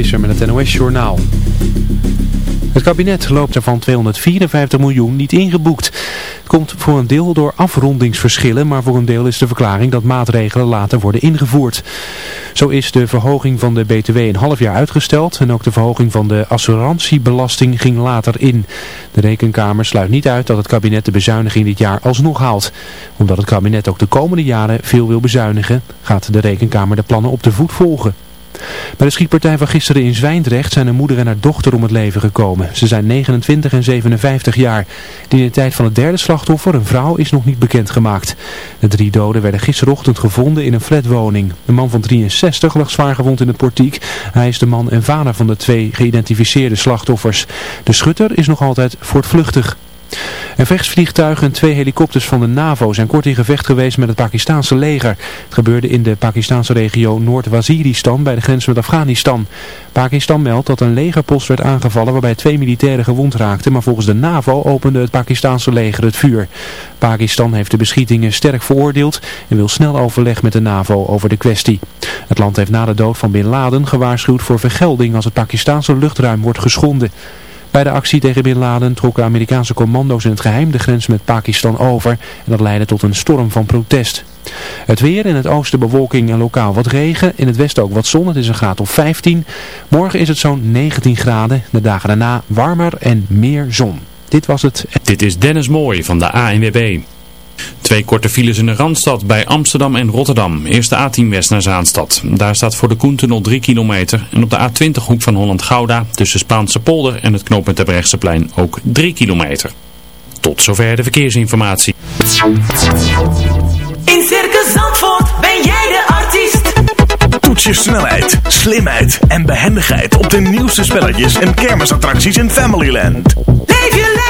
Met het NOS-journaal. Het kabinet loopt er van 254 miljoen niet ingeboekt. Het komt voor een deel door afrondingsverschillen, maar voor een deel is de verklaring dat maatregelen later worden ingevoerd. Zo is de verhoging van de BTW een half jaar uitgesteld en ook de verhoging van de assurantiebelasting ging later in. De Rekenkamer sluit niet uit dat het kabinet de bezuiniging dit jaar alsnog haalt. Omdat het kabinet ook de komende jaren veel wil bezuinigen, gaat de Rekenkamer de plannen op de voet volgen. Bij de schietpartij van gisteren in Zwijndrecht zijn een moeder en haar dochter om het leven gekomen. Ze zijn 29 en 57 jaar. De identiteit van het derde slachtoffer, een vrouw, is nog niet bekendgemaakt. De drie doden werden gisterochtend gevonden in een flatwoning. De man van 63 lag zwaar gewond in het portiek. Hij is de man en vader van de twee geïdentificeerde slachtoffers. De schutter is nog altijd voortvluchtig. Een vechtsvliegtuig en twee helikopters van de NAVO zijn kort in gevecht geweest met het Pakistanse leger. Het gebeurde in de Pakistanse regio Noord-Waziristan bij de grens met Afghanistan. Pakistan meldt dat een legerpost werd aangevallen waarbij twee militairen gewond raakten, maar volgens de NAVO opende het Pakistanse leger het vuur. Pakistan heeft de beschietingen sterk veroordeeld en wil snel overleg met de NAVO over de kwestie. Het land heeft na de dood van Bin Laden gewaarschuwd voor vergelding als het Pakistanse luchtruim wordt geschonden. Bij de actie tegen Bin Laden trokken Amerikaanse commando's in het geheim de grens met Pakistan over en dat leidde tot een storm van protest. Het weer in het oosten bewolking en lokaal wat regen, in het westen ook wat zon, het is een graad of 15. Morgen is het zo'n 19 graden, de dagen daarna warmer en meer zon. Dit was het. Dit is Dennis Mooij van de ANWB. Twee korte files in de Randstad bij Amsterdam en Rotterdam. Eerst de A10 West naar Zaanstad. Daar staat voor de Koentunnel 3 kilometer. En op de A20 hoek van Holland-Gouda tussen Spaanse polder en het knooppunt plein ook 3 kilometer. Tot zover de verkeersinformatie. In Circus Zandvoort ben jij de artiest. Toets je snelheid, slimheid en behendigheid op de nieuwste spelletjes en kermisattracties in Familyland. Leef je lekker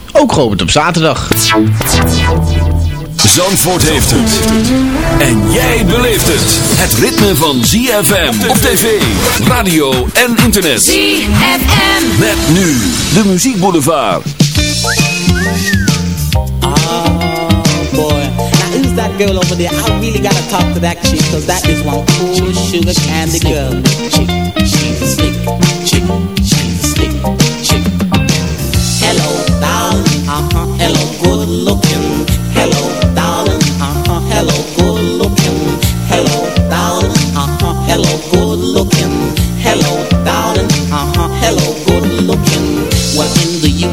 ook geopend op zaterdag. Zandvoort heeft het. En jij beleeft het. Het ritme van ZFM op tv, radio en internet. ZFM. Met nu de muziekboulevard. Oh boy. Now who's that girl over there? I really gotta talk to that chick. Cause that is one cool sugar candy girl. Chick, she's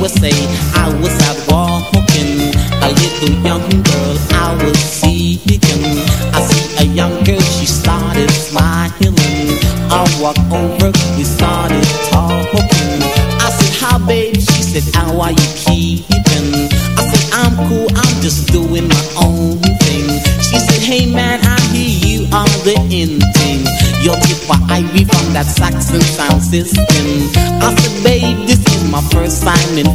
the USA, I was out walking, a little young girl I was seeking. I see a young girl, she started smiling. I walk over, we started talking. I said, hi, baby. She said, how are you keeping? I said, I'm cool, I'm just doing my own thing. She said, hey man, I hear you are the in thing. You're tip for Ivy from that Saxon sound system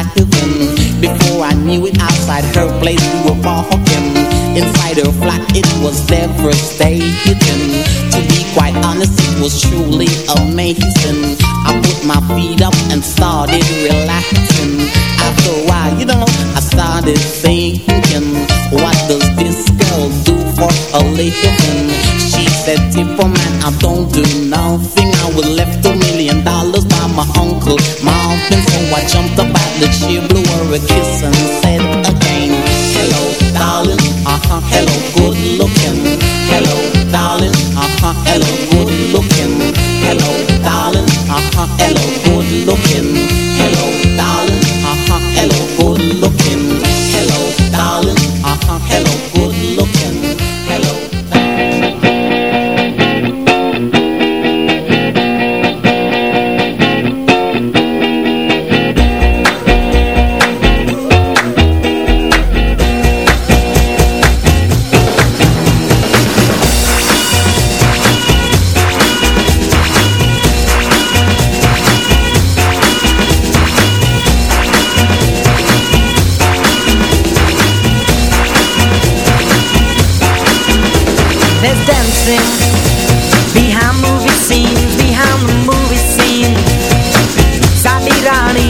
Before I knew it outside her place we were walking Inside her flat it was devastating To be quite honest it was truly amazing. I put my feet up and started relaxing. After a while you know I started thinking What does this girl do for a living? She said, Tipper man, I don't do nothing. I was left to me so I jumped up out the chair, blew her a kiss. There's dancing Behind movie scenes Behind the movie scene Sabirani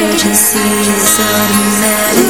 emergency is automatic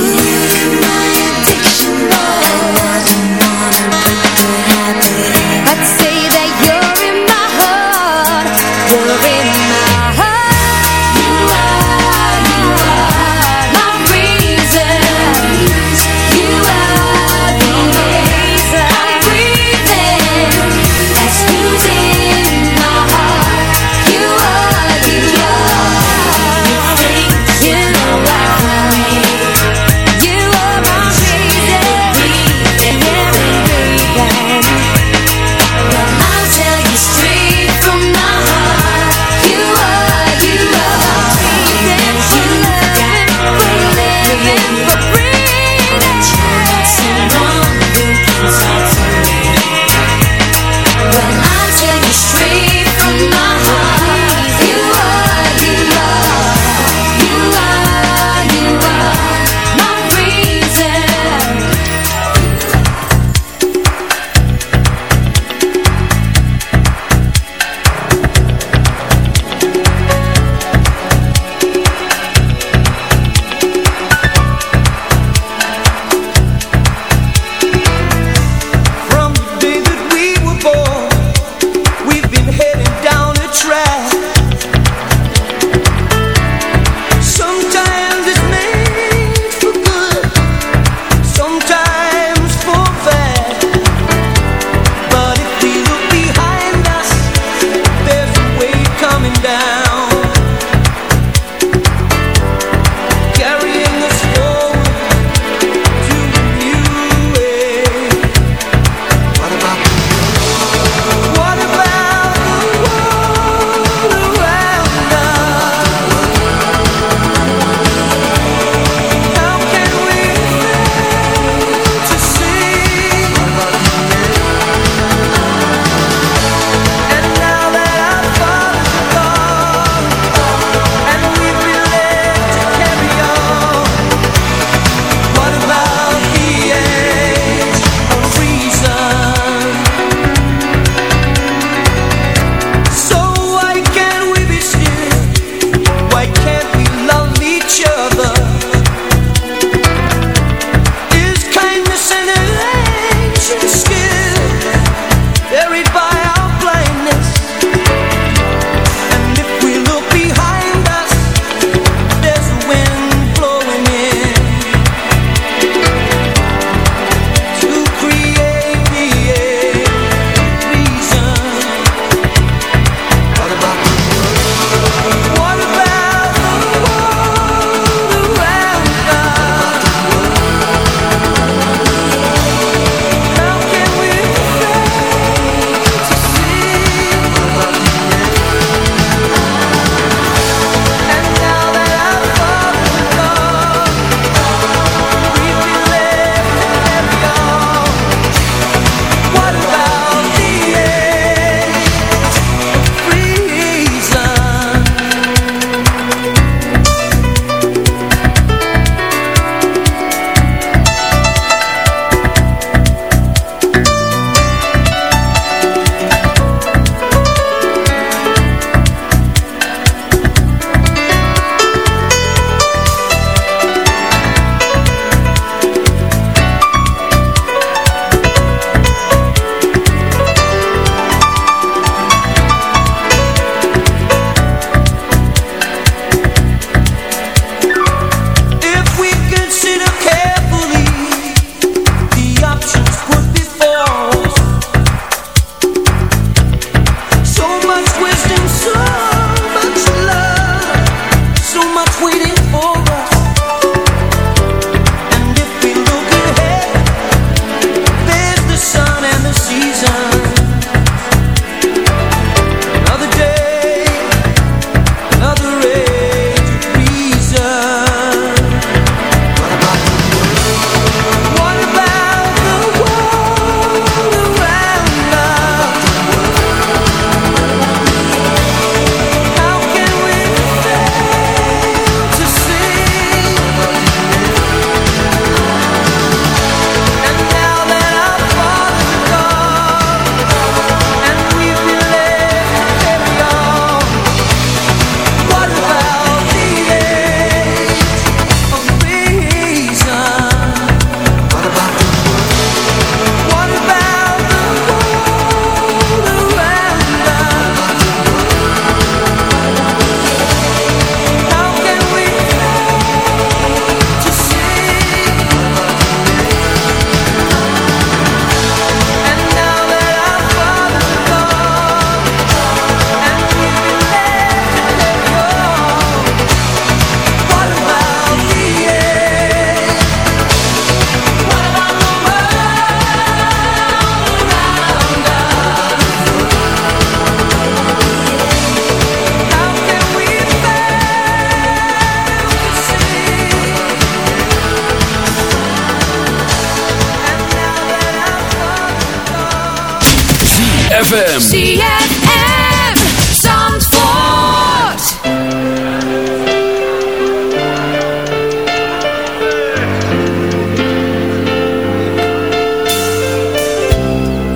ZFM. ZFM. Zandvoort.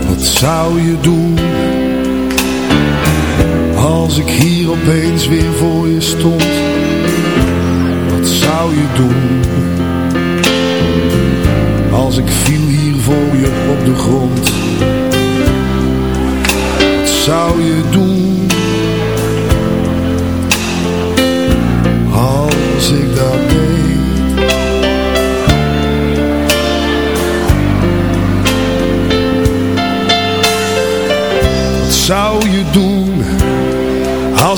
Wat zou je doen als ik hier opeens weer voor je stond? Wat zou je doen als ik viel hier voor je op de grond?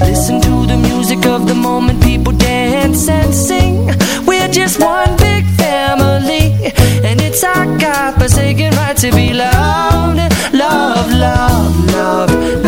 Listen to the music of the moment People dance and sing I got, forsaken right to be loved, loved, loved, loved.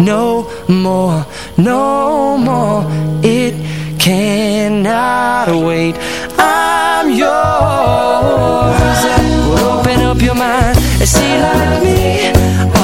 no more, no more. It cannot wait. I'm yours. Well, open up your mind and see like me.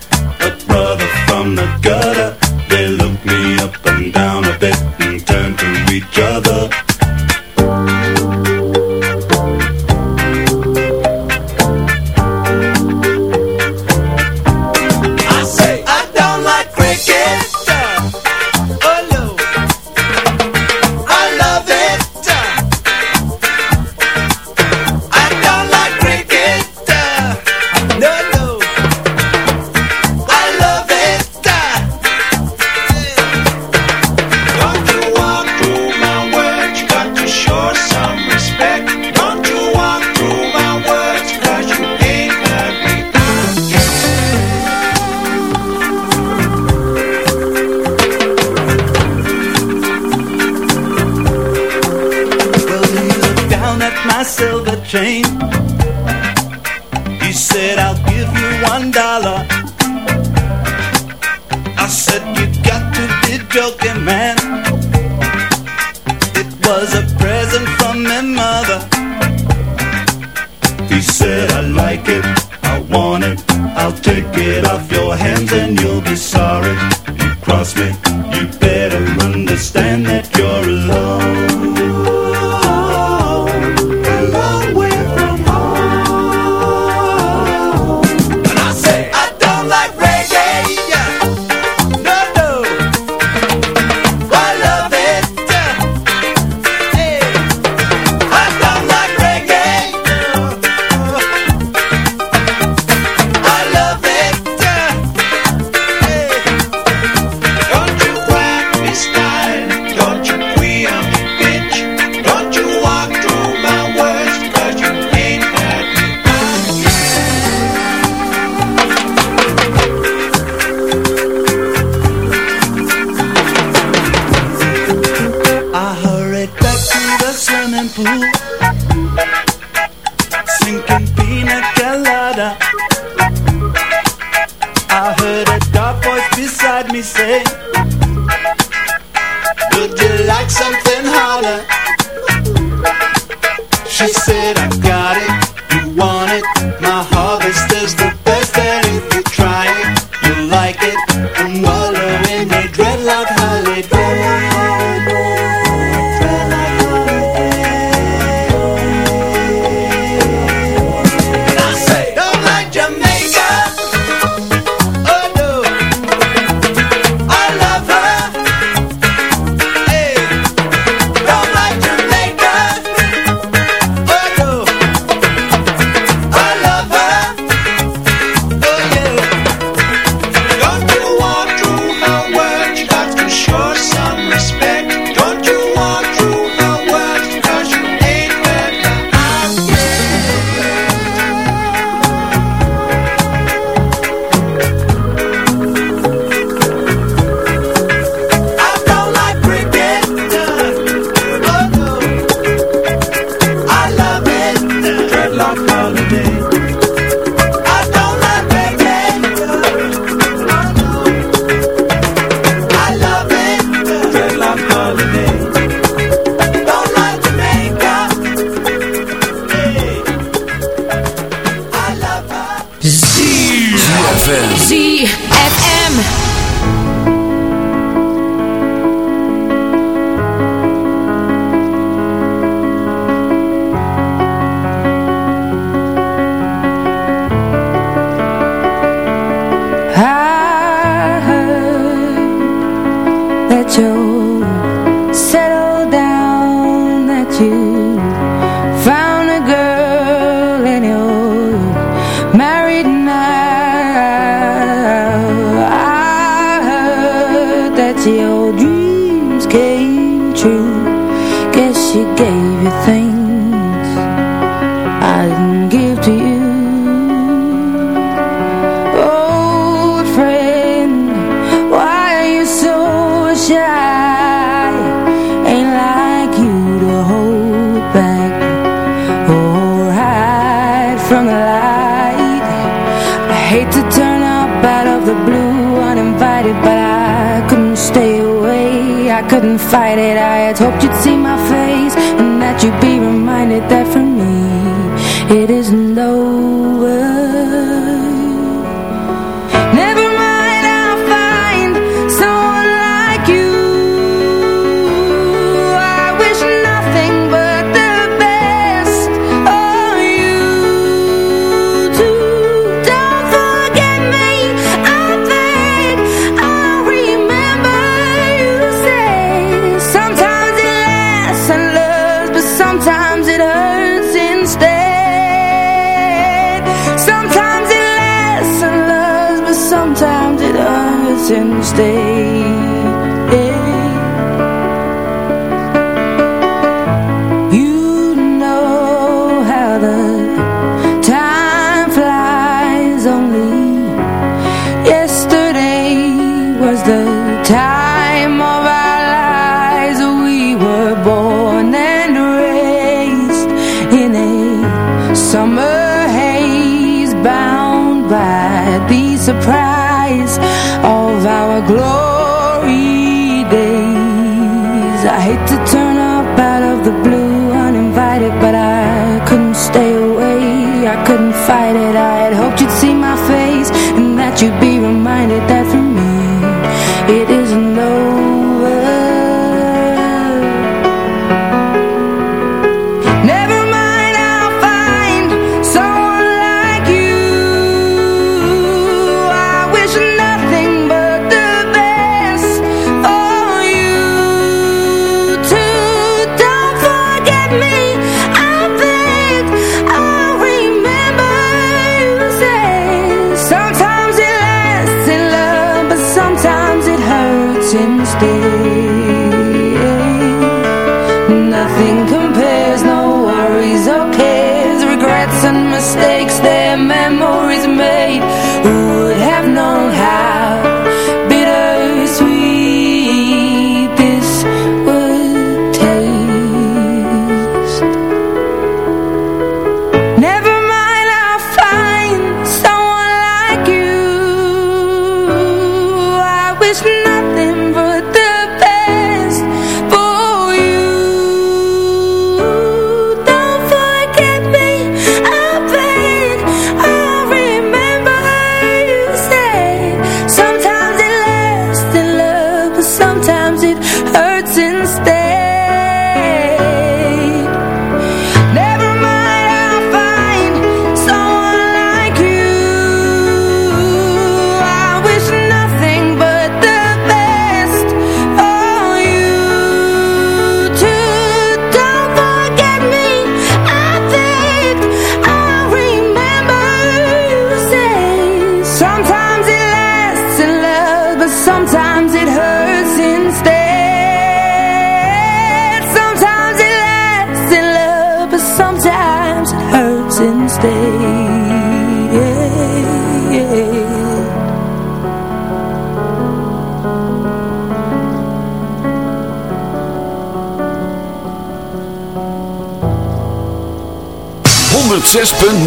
ZFM.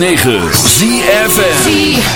106.9 ZFN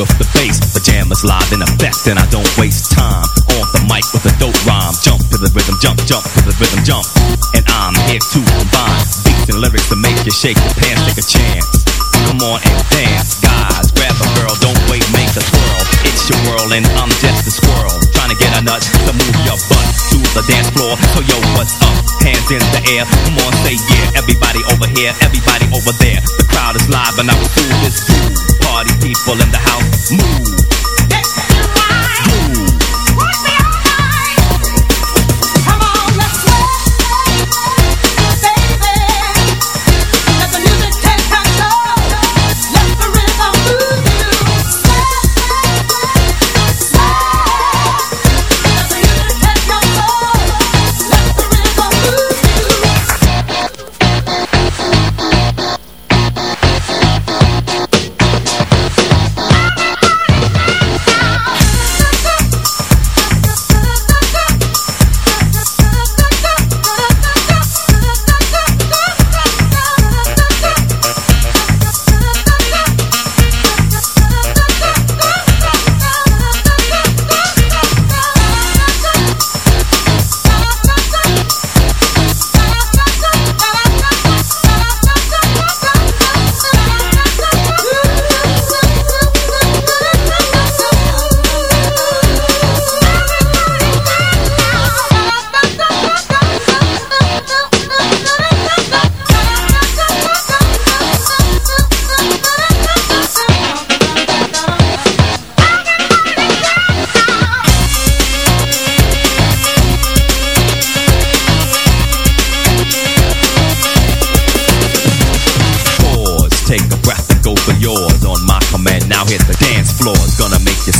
with the bass, pajamas live in effect, and I don't waste time on the mic with a dope rhyme. Jump to the rhythm, jump, jump to the rhythm, jump, and I'm here to combine beats and lyrics to make you shake your pants, take a chance. Come on and dance, guys, grab a girl, don't wait, make a twirl. It's your world, and I'm just a squirrel, trying to get a nut to move your butt to the dance floor. So yo, what's up? Hands in the air, come on, say yeah. Everybody over here, everybody over there. The crowd is live, and I'm through this. Party people in the house, move.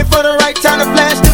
waiting for the right time to flash.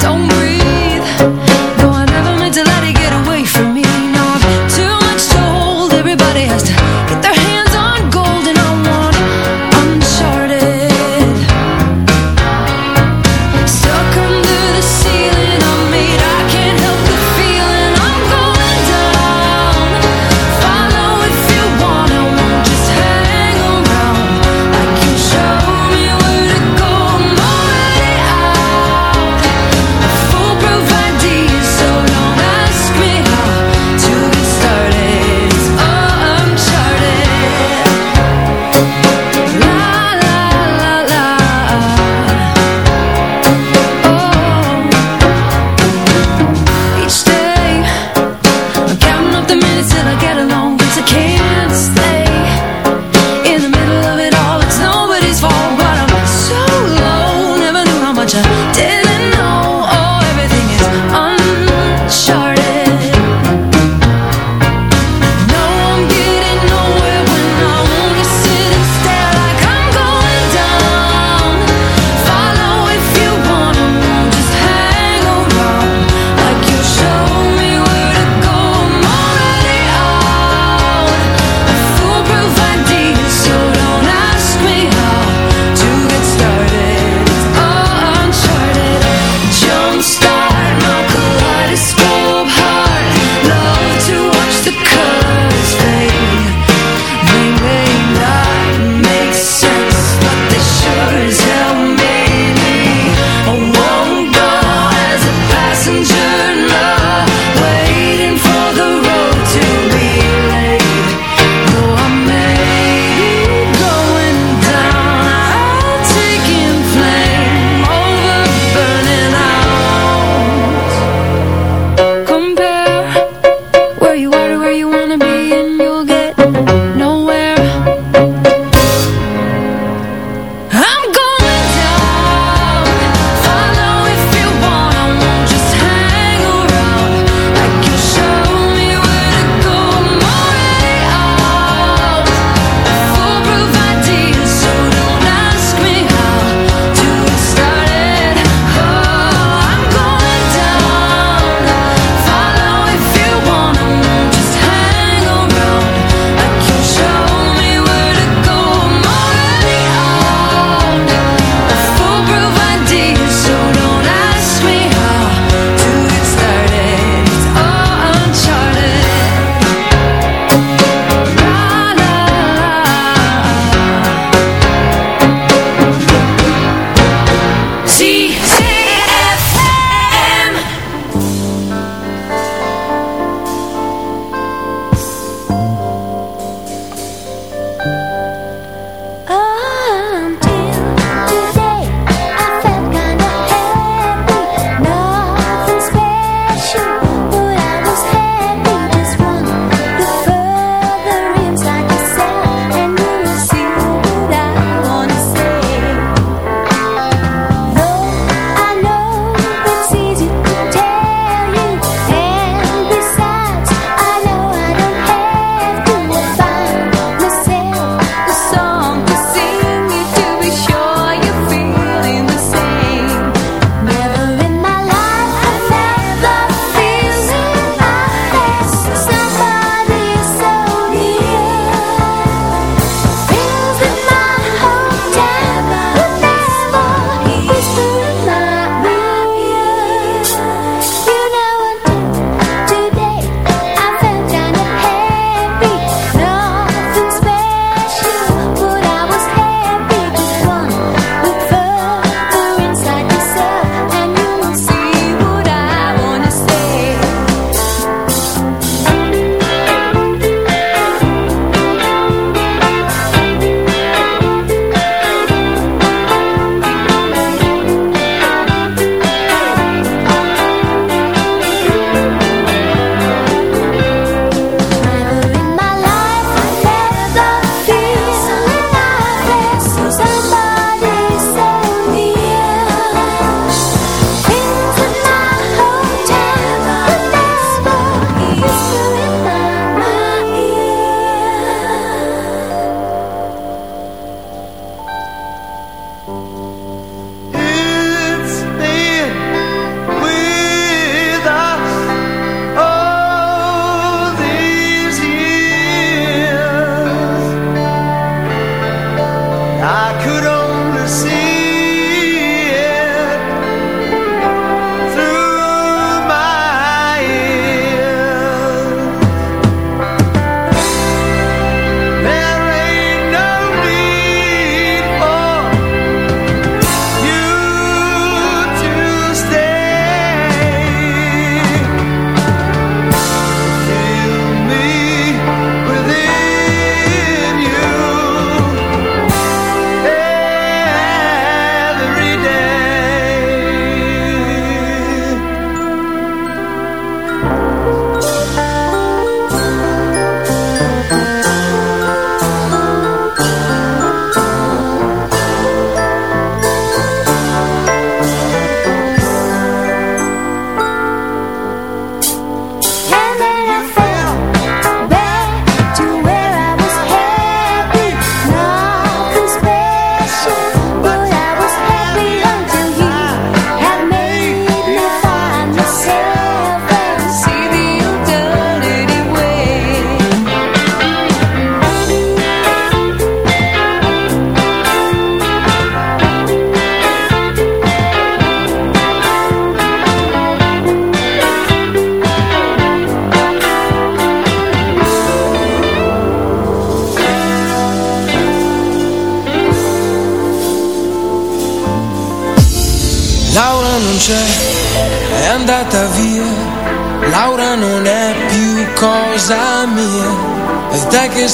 Don't breathe.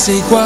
c'est quoi